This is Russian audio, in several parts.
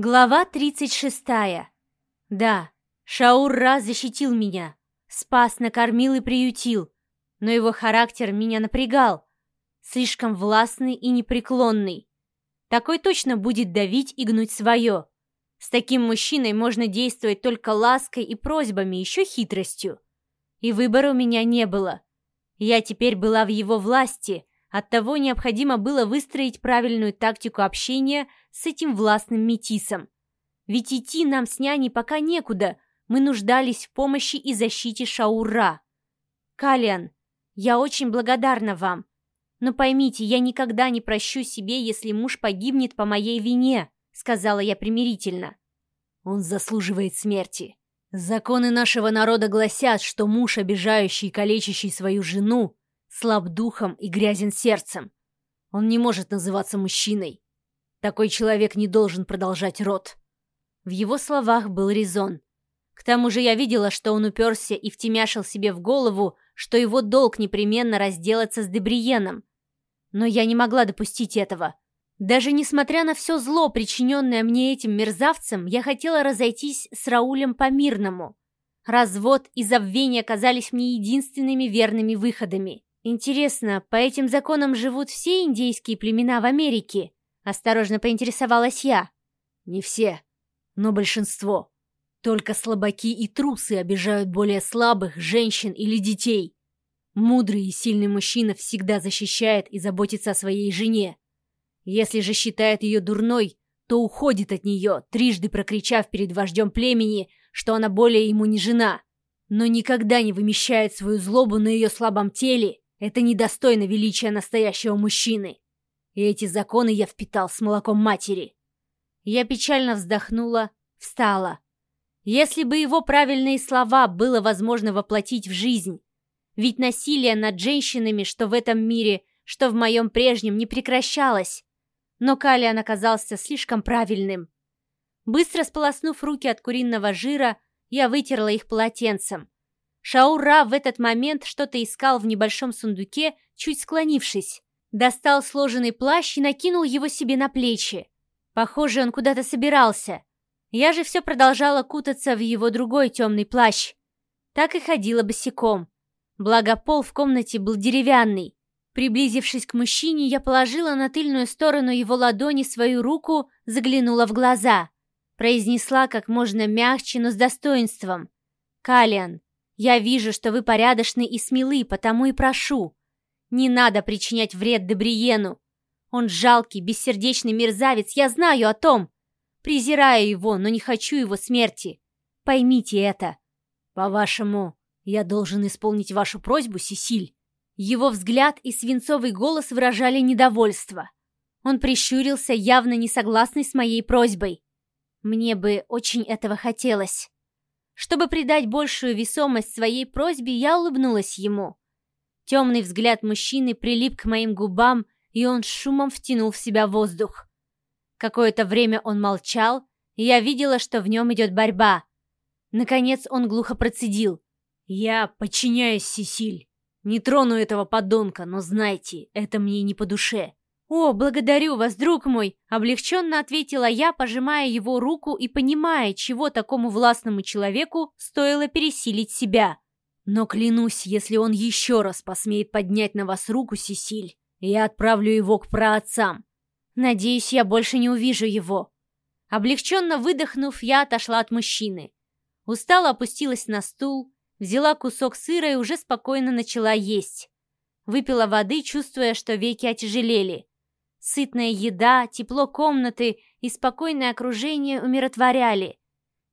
Глава 36. Да, Шаур-Ра защитил меня, спас, накормил и приютил, но его характер меня напрягал, слишком властный и непреклонный. Такой точно будет давить и гнуть свое. С таким мужчиной можно действовать только лаской и просьбами, еще хитростью. И выбора у меня не было. Я теперь была в его власти, оттого необходимо было выстроить правильную тактику общения с этим властным метисом. Ведь идти нам с няней пока некуда, мы нуждались в помощи и защите Шаура. Калиан, я очень благодарна вам. Но поймите, я никогда не прощу себе, если муж погибнет по моей вине, сказала я примирительно. Он заслуживает смерти. Законы нашего народа гласят, что муж, обижающий и калечащий свою жену, слаб духом и грязен сердцем. Он не может называться мужчиной. Такой человек не должен продолжать род. В его словах был резон. К тому же я видела, что он уперся и втемяшил себе в голову, что его долг непременно разделаться с Дебриеном. Но я не могла допустить этого. Даже несмотря на все зло, причиненное мне этим мерзавцем, я хотела разойтись с Раулем по-мирному. Развод и забвение казались мне единственными верными выходами. Интересно, по этим законам живут все индейские племена в Америке? Осторожно поинтересовалась я. Не все, но большинство. Только слабаки и трусы обижают более слабых, женщин или детей. Мудрый и сильный мужчина всегда защищает и заботится о своей жене. Если же считает ее дурной, то уходит от нее, трижды прокричав перед вождем племени, что она более ему не жена. Но никогда не вымещает свою злобу на ее слабом теле. Это недостойно величия настоящего мужчины. И эти законы я впитал с молоком матери. Я печально вздохнула, встала. Если бы его правильные слова было возможно воплотить в жизнь, ведь насилие над женщинами, что в этом мире, что в моем прежнем, не прекращалось, но Калиан оказался слишком правильным. Быстро сполоснув руки от куриного жира, я вытерла их полотенцем. Шаура в этот момент что-то искал в небольшом сундуке, чуть склонившись. Достал сложенный плащ и накинул его себе на плечи. Похоже, он куда-то собирался. Я же все продолжала кутаться в его другой темный плащ. Так и ходила босиком. Благо пол в комнате был деревянный. Приблизившись к мужчине, я положила на тыльную сторону его ладони свою руку, заглянула в глаза. Произнесла как можно мягче, но с достоинством. «Калиан, я вижу, что вы порядочны и смелы, потому и прошу. Не надо причинять вред Дебриену. Он жалкий, бессердечный мерзавец, я знаю о том. Презираю его, но не хочу его смерти. Поймите это. По-вашему, я должен исполнить вашу просьбу, Сесиль?» Его взгляд и свинцовый голос выражали недовольство. Он прищурился, явно не согласный с моей просьбой. Мне бы очень этого хотелось. Чтобы придать большую весомость своей просьбе, я улыбнулась ему. Темный взгляд мужчины прилип к моим губам, и он шумом втянул в себя воздух. Какое-то время он молчал, и я видела, что в нем идет борьба. Наконец он глухо процедил. «Я подчиняюсь, Сесиль. Не трону этого подонка, но знайте, это мне не по душе». «О, благодарю вас, друг мой!» — облегченно ответила я, пожимая его руку и понимая, чего такому властному человеку стоило пересилить себя. «Но клянусь, если он еще раз посмеет поднять на вас руку, Сесиль, я отправлю его к праотцам. Надеюсь, я больше не увижу его». Облегченно выдохнув, я отошла от мужчины. Устало опустилась на стул, Взяла кусок сыра и уже спокойно начала есть. Выпила воды, чувствуя, что веки отяжелели. Сытная еда, тепло комнаты и спокойное окружение умиротворяли.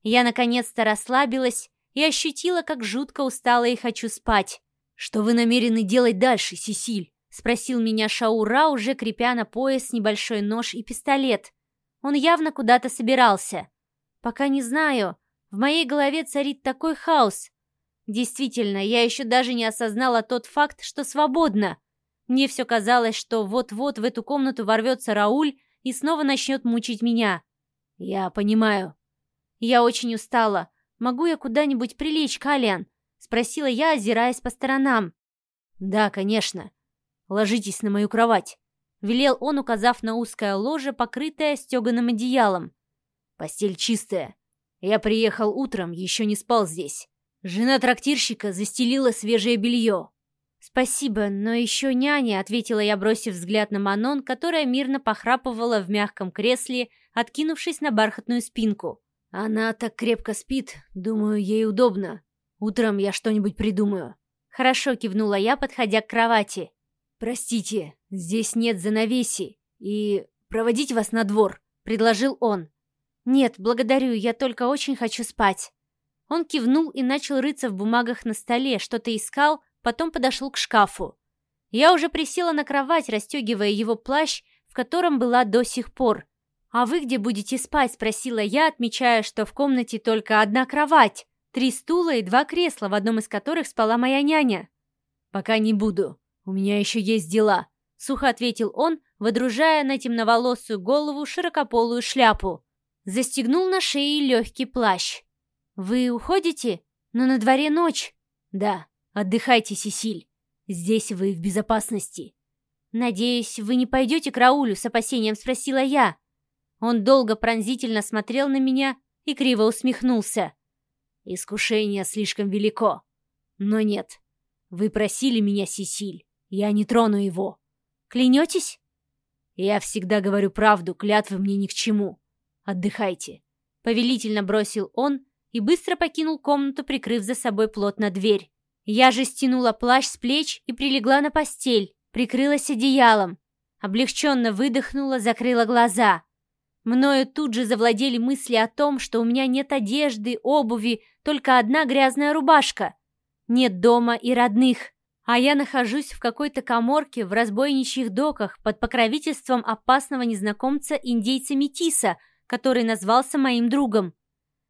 Я наконец-то расслабилась и ощутила, как жутко устала и хочу спать. «Что вы намерены делать дальше, Сесиль?» — спросил меня Шаура, уже крепя на пояс небольшой нож и пистолет. Он явно куда-то собирался. «Пока не знаю. В моей голове царит такой хаос. Действительно, я еще даже не осознала тот факт, что свободна. Мне все казалось, что вот-вот в эту комнату ворвется Рауль и снова начнет мучить меня. Я понимаю. Я очень устала. Могу я куда-нибудь прилечь, Калиан? Спросила я, озираясь по сторонам. Да, конечно. Ложитесь на мою кровать. Велел он, указав на узкое ложе, покрытое стеганым одеялом. Постель чистая. Я приехал утром, еще не спал здесь. Жена трактирщика застелила свежее белье. «Спасибо, но еще няня», — ответила я, бросив взгляд на Манон, которая мирно похрапывала в мягком кресле, откинувшись на бархатную спинку. «Она так крепко спит, думаю, ей удобно. Утром я что-нибудь придумаю». «Хорошо», — кивнула я, подходя к кровати. «Простите, здесь нет занавеси, и проводить вас на двор», — предложил он. «Нет, благодарю, я только очень хочу спать». Он кивнул и начал рыться в бумагах на столе, что-то искал, потом подошел к шкафу. Я уже присела на кровать, расстегивая его плащ, в котором была до сих пор. «А вы где будете спать?» – спросила я, отмечая, что в комнате только одна кровать, три стула и два кресла, в одном из которых спала моя няня. «Пока не буду. У меня еще есть дела», — сухо ответил он, водружая на темноволосую голову широкополую шляпу. Застегнул на шее легкий плащ. «Вы уходите? Но на дворе ночь». «Да, отдыхайте, Сесиль. Здесь вы в безопасности». «Надеюсь, вы не пойдете к Раулю?» — с опасением спросила я. Он долго пронзительно смотрел на меня и криво усмехнулся. «Искушение слишком велико. Но нет. Вы просили меня, Сесиль. Я не трону его. Клянетесь?» «Я всегда говорю правду, клятвы мне ни к чему. Отдыхайте». Повелительно бросил он и быстро покинул комнату, прикрыв за собой плотно дверь. Я же стянула плащ с плеч и прилегла на постель, прикрылась одеялом. Облегченно выдохнула, закрыла глаза. Мною тут же завладели мысли о том, что у меня нет одежды, обуви, только одна грязная рубашка. Нет дома и родных. А я нахожусь в какой-то коморке в разбойничьих доках под покровительством опасного незнакомца индейца Метиса, который назвался моим другом.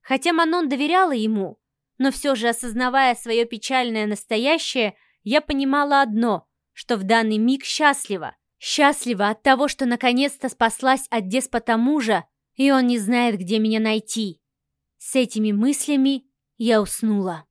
Хотя Манон доверяла ему, но все же, осознавая свое печальное настоящее, я понимала одно, что в данный миг счастлива. Счастлива от того, что наконец-то спаслась от деспота мужа, и он не знает, где меня найти. С этими мыслями я уснула.